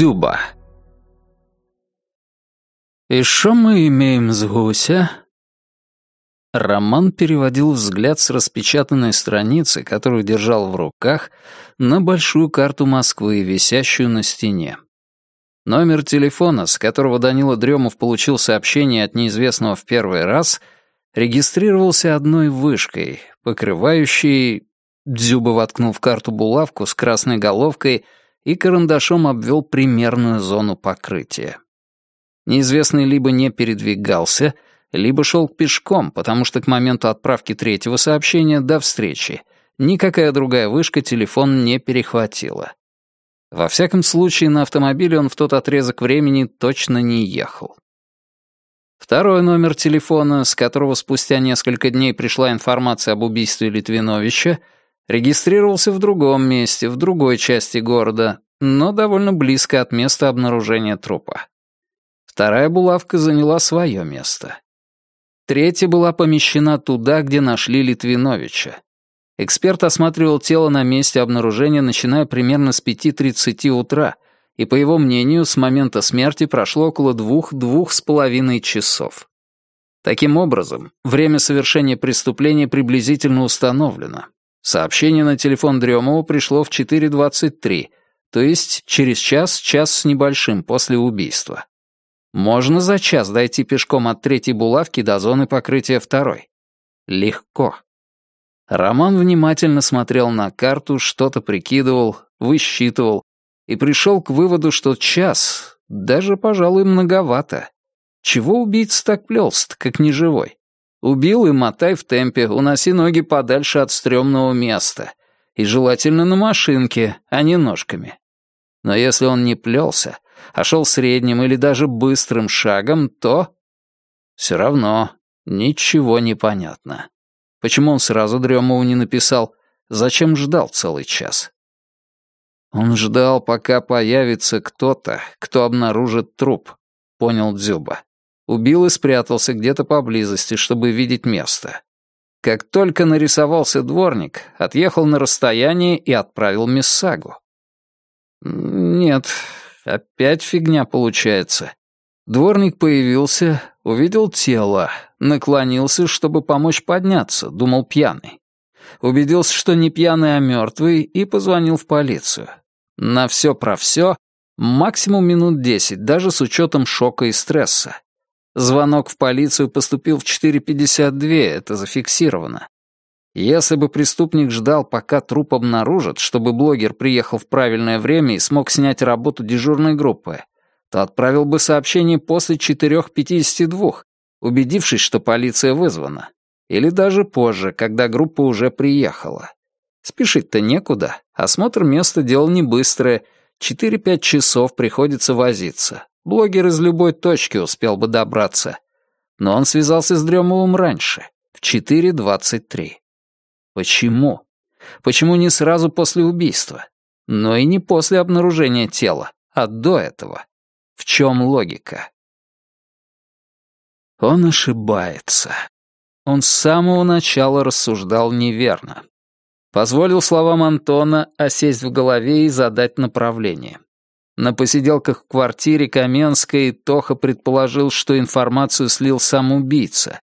Дзюба. «И что мы имеем с гуся?» Роман переводил взгляд с распечатанной страницы, которую держал в руках, на большую карту Москвы, висящую на стене. Номер телефона, с которого Данила Дремов получил сообщение от неизвестного в первый раз, регистрировался одной вышкой, покрывающей... Дзюба воткнул в карту булавку с красной головкой и карандашом обвел примерную зону покрытия. Неизвестный либо не передвигался, либо шел пешком, потому что к моменту отправки третьего сообщения до встречи никакая другая вышка телефон не перехватила. Во всяком случае, на автомобиле он в тот отрезок времени точно не ехал. Второй номер телефона, с которого спустя несколько дней пришла информация об убийстве Литвиновича, регистрировался в другом месте, в другой части города, но довольно близко от места обнаружения трупа. Вторая булавка заняла свое место. Третья была помещена туда, где нашли Литвиновича. Эксперт осматривал тело на месте обнаружения, начиная примерно с 5.30 утра, и, по его мнению, с момента смерти прошло около двух-двух с половиной часов. Таким образом, время совершения преступления приблизительно установлено. Сообщение на телефон Дремова пришло в 4.23, то есть через час, час с небольшим после убийства. Можно за час дойти пешком от третьей булавки до зоны покрытия второй. Легко. Роман внимательно смотрел на карту, что-то прикидывал, высчитывал и пришел к выводу, что час даже, пожалуй, многовато. Чего убийца так плелст, как неживой? Убил и мотай в темпе, уноси ноги подальше от стрёмного места. И желательно на машинке, а не ножками. Но если он не плелся, а шел средним или даже быстрым шагом, то... Все равно ничего не понятно. Почему он сразу Дремову не написал? Зачем ждал целый час? Он ждал, пока появится кто-то, кто обнаружит труп, понял Дзюба. Убил и спрятался где-то поблизости, чтобы видеть место. Как только нарисовался дворник, отъехал на расстояние и отправил Миссагу. Нет, Опять фигня получается. Дворник появился, увидел тело, наклонился, чтобы помочь подняться, думал пьяный. Убедился, что не пьяный, а мертвый, и позвонил в полицию. На все про все максимум минут десять, даже с учетом шока и стресса. Звонок в полицию поступил в 4.52, это зафиксировано. Если бы преступник ждал, пока труп обнаружат, чтобы блогер приехал в правильное время и смог снять работу дежурной группы, то отправил бы сообщение после 4.52, убедившись, что полиция вызвана. Или даже позже, когда группа уже приехала. Спешить-то некуда, осмотр места — дело не быстрое, 4-5 часов приходится возиться. Блогер из любой точки успел бы добраться. Но он связался с Дремовым раньше, в 4.23. Почему? Почему не сразу после убийства? Но и не после обнаружения тела, а до этого. В чем логика? Он ошибается. Он с самого начала рассуждал неверно. Позволил словам Антона осесть в голове и задать направление. На посиделках в квартире Каменской Тоха предположил, что информацию слил сам убийца,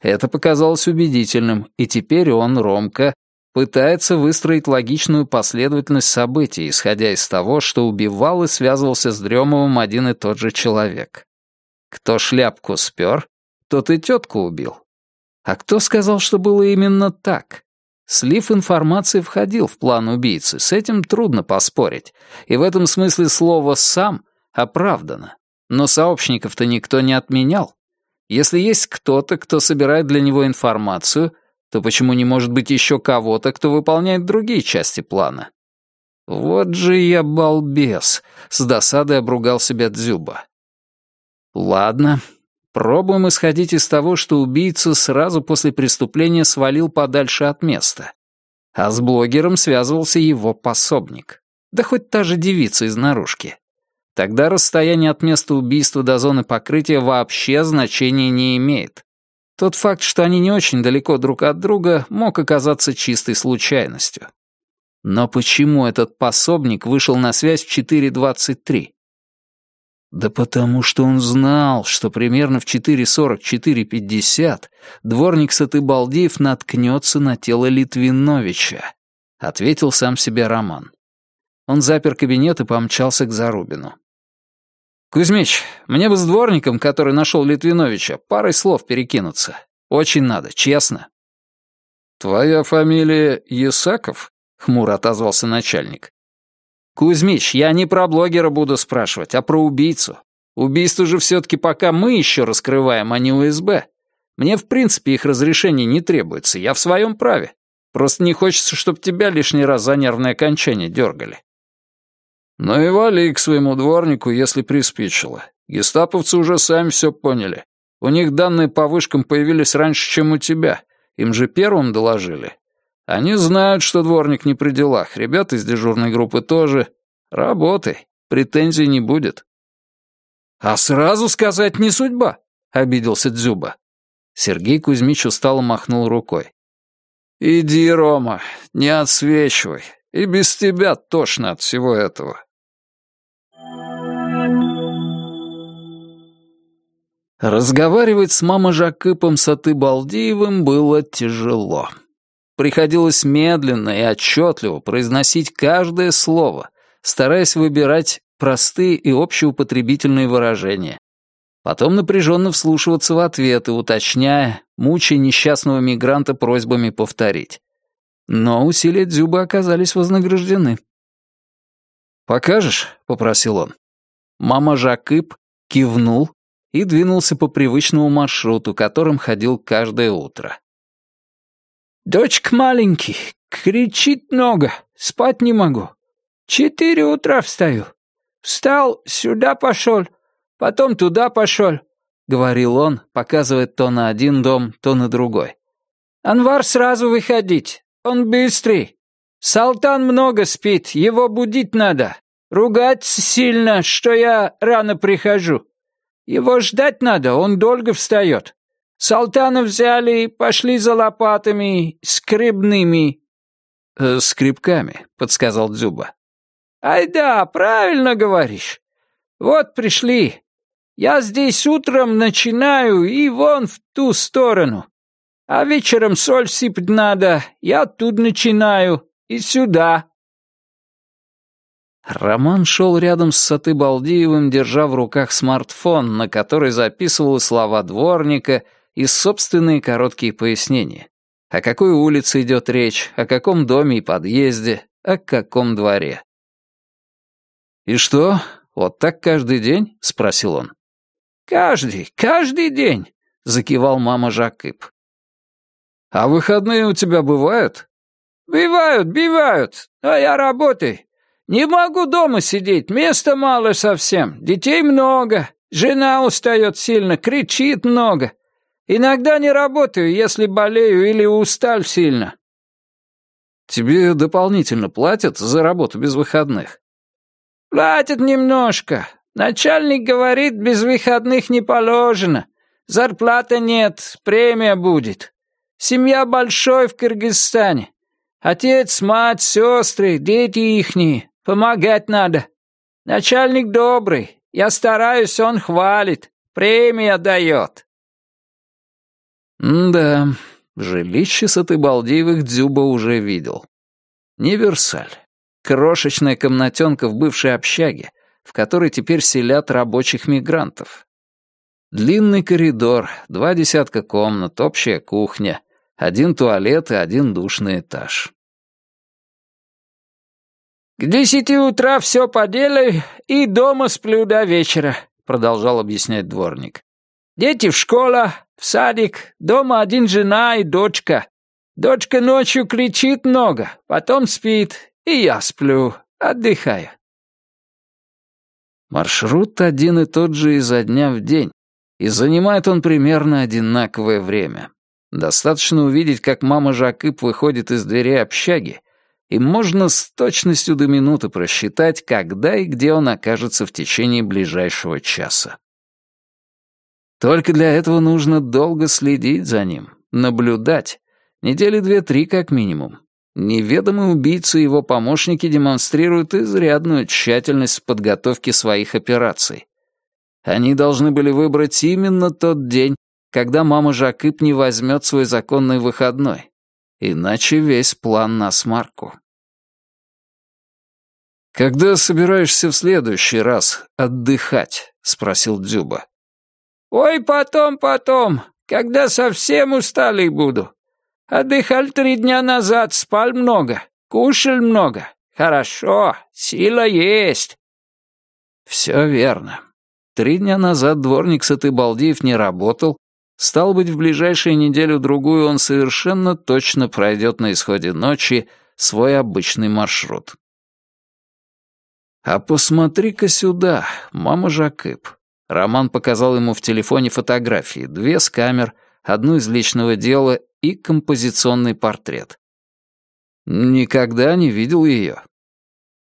это показалось убедительным, и теперь он, Ромка, пытается выстроить логичную последовательность событий, исходя из того, что убивал и связывался с Дремовым один и тот же человек. Кто шляпку спер, тот и тетку убил. А кто сказал, что было именно так? Слив информации входил в план убийцы, с этим трудно поспорить, и в этом смысле слово «сам» оправдано. Но сообщников-то никто не отменял. Если есть кто-то, кто собирает для него информацию, то почему не может быть еще кого-то, кто выполняет другие части плана? Вот же я балбес, с досадой обругал себя Дзюба. Ладно, пробуем исходить из того, что убийца сразу после преступления свалил подальше от места. А с блогером связывался его пособник. Да хоть та же девица из наружки. Тогда расстояние от места убийства до зоны покрытия вообще значения не имеет. Тот факт, что они не очень далеко друг от друга, мог оказаться чистой случайностью. Но почему этот пособник вышел на связь в 4.23? Да потому что он знал, что примерно в 4.40-4.50 дворник Сатыбалдеев наткнется на тело Литвиновича, ответил сам себе Роман. Он запер кабинет и помчался к Зарубину. «Кузьмич, мне бы с дворником, который нашел Литвиновича, парой слов перекинуться. Очень надо, честно». «Твоя фамилия Есаков?» — хмуро отозвался начальник. «Кузьмич, я не про блогера буду спрашивать, а про убийцу. Убийство же все-таки пока мы еще раскрываем, а не УСБ. Мне в принципе их разрешение не требуется, я в своем праве. Просто не хочется, чтобы тебя лишний раз за нервное окончание дергали». «Ну и вали к своему дворнику, если приспичило. Гестаповцы уже сами все поняли. У них данные по вышкам появились раньше, чем у тебя. Им же первым доложили. Они знают, что дворник не при делах, ребята из дежурной группы тоже. Работай, претензий не будет». «А сразу сказать не судьба», — обиделся Дзюба. Сергей Кузьмич устало махнул рукой. «Иди, Рома, не отсвечивай. И без тебя тошно от всего этого». Разговаривать с мамой Жакыпом Саты-Балдиевым было тяжело. Приходилось медленно и отчетливо произносить каждое слово, стараясь выбирать простые и общеупотребительные выражения. Потом напряженно вслушиваться в ответы, уточняя, мучая несчастного мигранта просьбами повторить. Но усилия Дзюба оказались вознаграждены. «Покажешь?» — попросил он. Мама Жакып кивнул и двинулся по привычному маршруту, которым ходил каждое утро. Дочка маленький, кричит много, спать не могу. Четыре утра встаю. Встал, сюда пошел, потом туда пошел, — говорил он, показывая то на один дом, то на другой. Анвар сразу выходить, он быстрый. Салтан много спит, его будить надо. Ругать сильно, что я рано прихожу. Его ждать надо, он долго встает. Салтана взяли пошли за лопатами скребными». «Э, «Скребками», — подсказал Дзюба. «Ай да, правильно говоришь. Вот пришли. Я здесь утром начинаю и вон в ту сторону. А вечером соль сыпать надо, я тут начинаю и сюда». Роман шел рядом с Сатыбалдиевым, держа в руках смартфон, на который записывал слова дворника — и собственные короткие пояснения. О какой улице идет речь, о каком доме и подъезде, о каком дворе. «И что, вот так каждый день?» — спросил он. «Каждый, каждый день», — закивал мама Жакып. «А выходные у тебя бывают?» «Бывают, бывают, а я работаю. Не могу дома сидеть, места мало совсем, детей много, жена устает сильно, кричит много. Иногда не работаю, если болею или устал сильно». «Тебе дополнительно платят за работу без выходных?» «Платят немножко. Начальник говорит, без выходных не положено. Зарплаты нет, премия будет. Семья большой в Кыргызстане. Отец, мать, сестры, дети ихние. Помогать надо. Начальник добрый. Я стараюсь, он хвалит. Премия дает». М-да, жилище Сатыбалдеевых Дзюба уже видел. Не Версаль. Крошечная комнатенка в бывшей общаге, в которой теперь селят рабочих мигрантов. Длинный коридор, два десятка комнат, общая кухня, один туалет и один душный этаж. «К десяти утра все поделаю и дома сплю до вечера», — продолжал объяснять дворник. «Дети в школу, в садик, дома один жена и дочка. Дочка ночью кричит много, потом спит, и я сплю, отдыхаю. Маршрут один и тот же изо дня в день, и занимает он примерно одинаковое время. Достаточно увидеть, как мама Жакып выходит из дверей общаги, и можно с точностью до минуты просчитать, когда и где он окажется в течение ближайшего часа. Только для этого нужно долго следить за ним, наблюдать. Недели две-три как минимум. Неведомый убийца и его помощники демонстрируют изрядную тщательность в подготовке своих операций. Они должны были выбрать именно тот день, когда мама Жакып не возьмет свой законный выходной. Иначе весь план на смарку. «Когда собираешься в следующий раз отдыхать?» — спросил Дзюба. «Ой, потом, потом, когда совсем усталый буду. Отдыхал три дня назад, спал много, кушал много. Хорошо, сила есть». «Все верно. Три дня назад дворник Сатыбалдиев не работал, Стал быть, в ближайшую неделю-другую он совершенно точно пройдет на исходе ночи свой обычный маршрут. «А посмотри-ка сюда, мама Жакып». Роман показал ему в телефоне фотографии, две с камер, одну из личного дела и композиционный портрет. «Никогда не видел ее».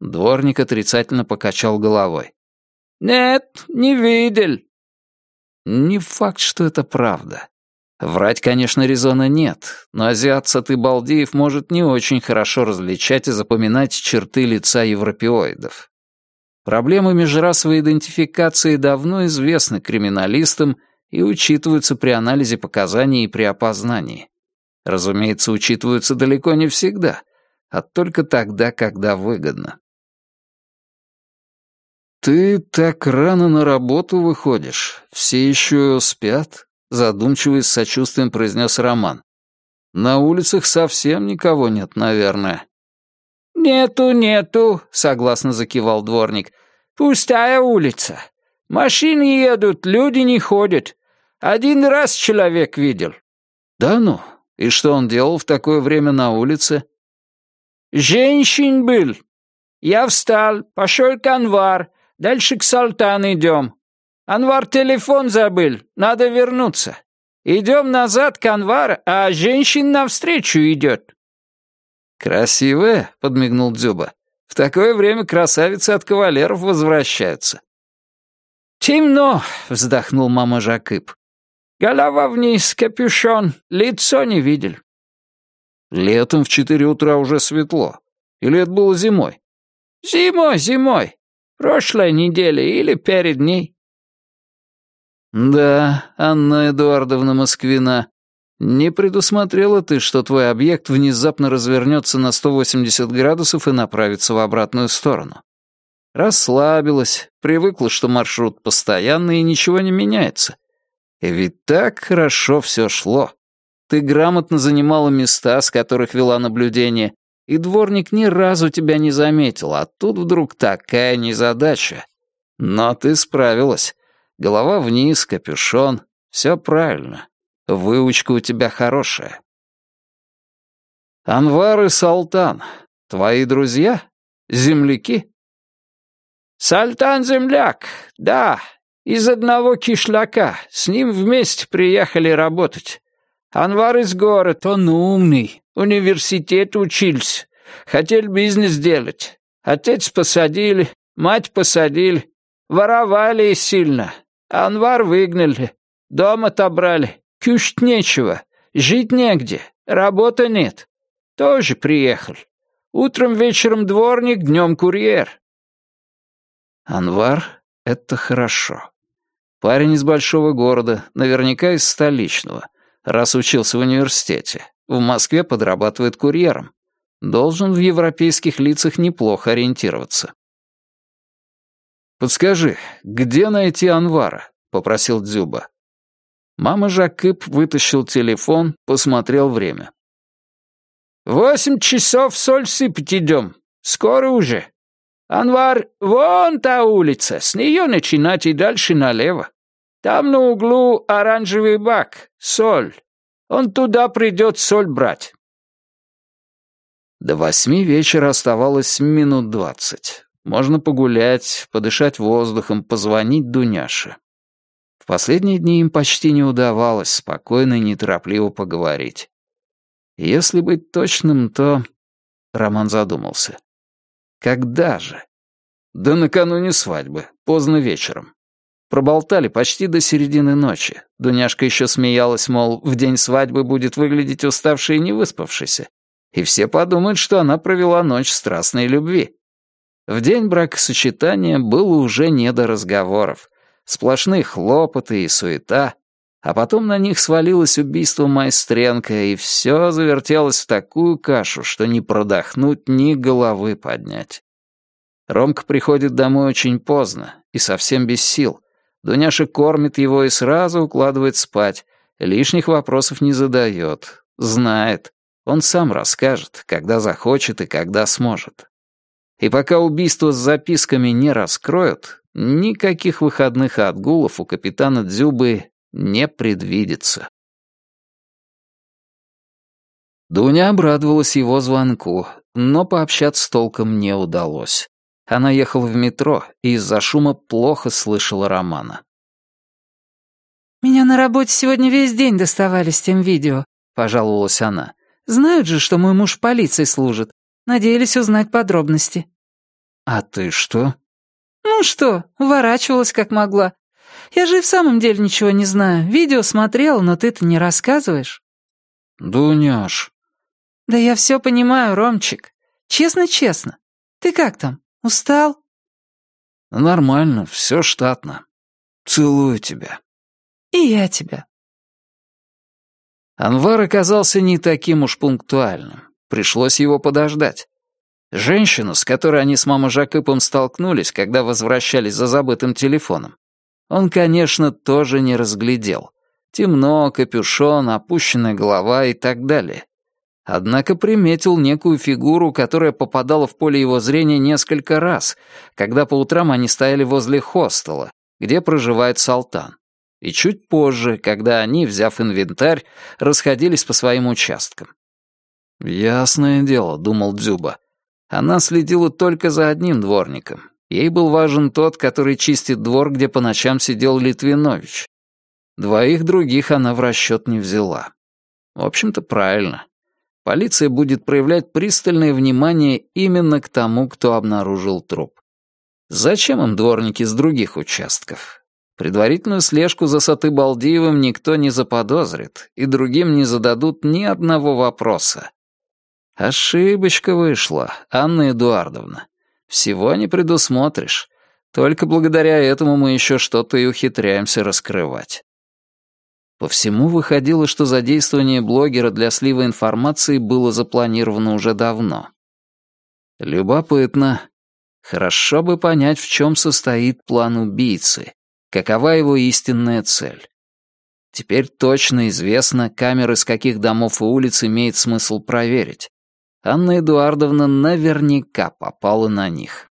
Дворник отрицательно покачал головой. «Нет, не видел. Не факт, что это правда. Врать, конечно, резона нет, но азиат Сатыбалдеев может не очень хорошо различать и запоминать черты лица европеоидов. Проблемы межрасовой идентификации давно известны криминалистам и учитываются при анализе показаний и при опознании. Разумеется, учитываются далеко не всегда, а только тогда, когда выгодно. «Ты так рано на работу выходишь. Все еще спят?» Задумчиво и с сочувствием произнес Роман. «На улицах совсем никого нет, наверное». «Нету, нету», — согласно закивал дворник. «Пустая улица. Машины едут, люди не ходят. Один раз человек видел». «Да ну? И что он делал в такое время на улице?» «Женщин был. Я встал, пошел к Анвар, Дальше к Салтан идем. Анвар телефон забыл, надо вернуться. Идем назад к Анвар, а женщин навстречу идет». «Красивая», — подмигнул Дзюба. «В такое время красавицы от кавалеров возвращаются». «Темно», — вздохнул мама Жакып. «Голова вниз, капюшон, лицо не видел». «Летом в четыре утра уже светло. Или это было зимой?» «Зимой, зимой. Прошлой неделе или перед ней». «Да, Анна Эдуардовна Москвина, не предусмотрела ты, что твой объект внезапно развернется на 180 градусов и направится в обратную сторону. Расслабилась, привыкла, что маршрут постоянный и ничего не меняется. И ведь так хорошо все шло. Ты грамотно занимала места, с которых вела наблюдение, и дворник ни разу тебя не заметил, а тут вдруг такая незадача. Но ты справилась. Голова вниз, капюшон. Все правильно. Выучка у тебя хорошая. Анвар и Салтан. Твои друзья? Земляки? Салтан земляк, да. Из одного кишляка. С ним вместе приехали работать. Анвар из города, он умный, университет учился. Хотели бизнес делать. Отец посадили, мать посадили. Воровали сильно. Анвар выгнали. Дом отобрали. Кушать нечего. Жить негде. Работы нет. Тоже приехал. Утром, вечером дворник, днем курьер. Анвар — это хорошо. Парень из большого города, наверняка из столичного, раз учился в университете. В Москве подрабатывает курьером. Должен в европейских лицах неплохо ориентироваться. «Подскажи, где найти Анвара?» — попросил Дзюба. Мама Жакып вытащил телефон, посмотрел время. «Восемь часов соль сыпать идем. Скоро уже. Анвар, вон та улица, с нее начинать и дальше налево. Там на углу оранжевый бак, соль. Он туда придет соль брать». До восьми вечера оставалось минут двадцать. Можно погулять, подышать воздухом, позвонить Дуняше. В последние дни им почти не удавалось спокойно и неторопливо поговорить. Если быть точным, то... Роман задумался. Когда же? Да накануне свадьбы, поздно вечером. Проболтали почти до середины ночи. Дуняшка еще смеялась, мол, в день свадьбы будет выглядеть уставшей и не выспавшейся. И все подумают, что она провела ночь страстной любви. В день бракосочетания было уже не до разговоров. Сплошные хлопоты и суета. А потом на них свалилось убийство Майстренко, и все завертелось в такую кашу, что не продохнуть, ни головы поднять. Ромка приходит домой очень поздно и совсем без сил. Дуняша кормит его и сразу укладывает спать, лишних вопросов не задает, знает. Он сам расскажет, когда захочет и когда сможет. И пока убийство с записками не раскроют, никаких выходных отгулов у капитана Дзюбы не предвидится. Дуня обрадовалась его звонку, но пообщаться толком не удалось. Она ехала в метро и из-за шума плохо слышала Романа. «Меня на работе сегодня весь день доставали с тем видео», — пожаловалась она. «Знают же, что мой муж в полиции служит. Надеялись узнать подробности». «А ты что?» «Ну что, уворачивалась как могла. Я же и в самом деле ничего не знаю. Видео смотрела, но ты-то не рассказываешь». «Дуняш». «Да я все понимаю, Ромчик. Честно-честно. Ты как там, устал?» «Нормально, все штатно. Целую тебя». «И я тебя». Анвар оказался не таким уж пунктуальным. Пришлось его подождать. Женщину, с которой они с мамой Жакыпом столкнулись, когда возвращались за забытым телефоном, он, конечно, тоже не разглядел. Темно, капюшон, опущенная голова и так далее. Однако приметил некую фигуру, которая попадала в поле его зрения несколько раз, когда по утрам они стояли возле хостела, где проживает Салтан. И чуть позже, когда они, взяв инвентарь, расходились по своим участкам. «Ясное дело», — думал Дзюба. Она следила только за одним дворником. Ей был важен тот, который чистит двор, где по ночам сидел Литвинович. Двоих других она в расчет не взяла. В общем-то, правильно. Полиция будет проявлять пристальное внимание именно к тому, кто обнаружил труп. Зачем им дворники с других участков? Предварительную слежку за Саты Балдиевым никто не заподозрит, и другим не зададут ни одного вопроса. Ошибочка вышла, Анна Эдуардовна. Всего не предусмотришь. Только благодаря этому мы еще что-то и ухитряемся раскрывать. По всему выходило, что задействование блогера для слива информации было запланировано уже давно. Любопытно. Хорошо бы понять, в чем состоит план убийцы, какова его истинная цель. Теперь точно известно, камеры с каких домов и улиц имеет смысл проверить. Анна Эдуардовна наверняка попала на них.